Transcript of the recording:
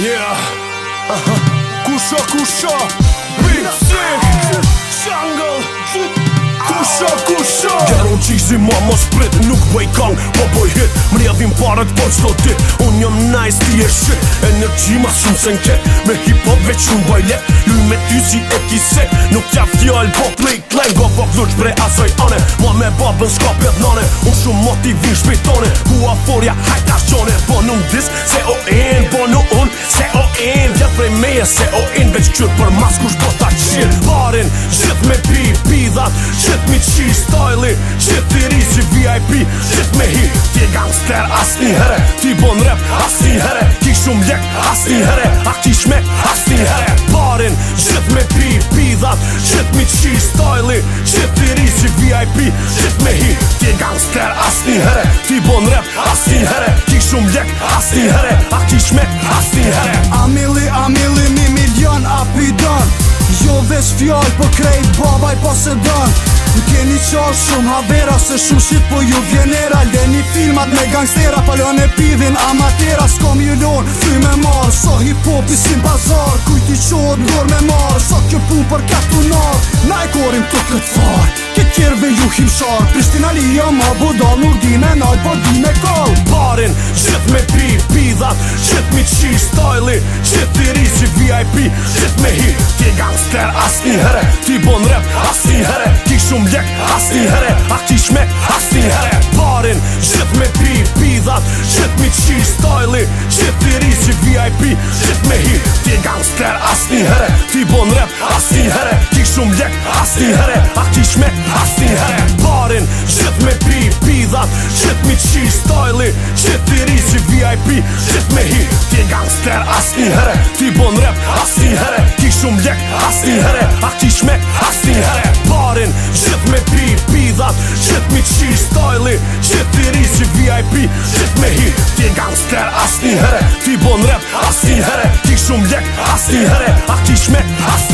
Yeah Kusha, kusha Big Sick Jungle kusha kusho Gjeron qizi ma mos prit Nuk bëj kong, po bëj hit Mri adhim parët po qdo dit Unë jam nice, ti e shit Energi ma shumë se nket Me hip hop veç shumë bëj let Luj me ty si e kise Nuk tja fjall, po play clan Go po lux bre asoj ane Ma me babën shka pjet nane Unë shumë motivin shpejtone Ku aforja, hajta shqone Po nuk dis, se o e prej meje se o in veç qyr për mas kush po ta qir Barin, me pi, pidhat, qit mi qi Style, qit i ri si VIP, qit me hi Ti e gangster asni herë, ti bon rap asni herë Ki shumë lek asni herë, a ki shmek asni herë Barin, qit me pi, pidhat, qit mi qi Style, qit i ri si VIP, qit me hi Ti e gangster asni herë, ti bon rap fjall po krejt babaj i se e dan Në keni qarë shumë havera se shumë shqit po ju vjenera Leni filmat me gangstera pa e pidhin amatera Sko mi lor, fy me marë, so hip hop i sim bazar Kujti qodë dor me marë, so kjo pu për katu narë Na e korim të këtë farë, ke kjerve ju him sharë Prishtina lija ma bodal, nuk dine najt, bodine kalë Parin, gjith me pri zat Qit mi qi style-i Qit ti ri qi VIP Qit me hi Ti gangster asni herre Ti bon rap asni herre Ki shumë ljek asni herre A ki shmek asni herre Barin me pi pizat Qit mi qi style-i Qit ti VIP Qit me hi Ti gangster asni herre Ti bon rap asni herre Ki shumë ljek asni herre A ki shmek asni herre Barin me pi pizat Qit mi me hi Ti gangster asni herë Ti bon rap asni herë Ki shumë lek asni herë A ki shmek asni herë Barin gjith me pi Pidhat gjith mi qi Style-i gjith ti VIP me hi Ti gangster asni herë Ti bon rap asni herë Ki shumë lek asni herë A ki shmek asni herë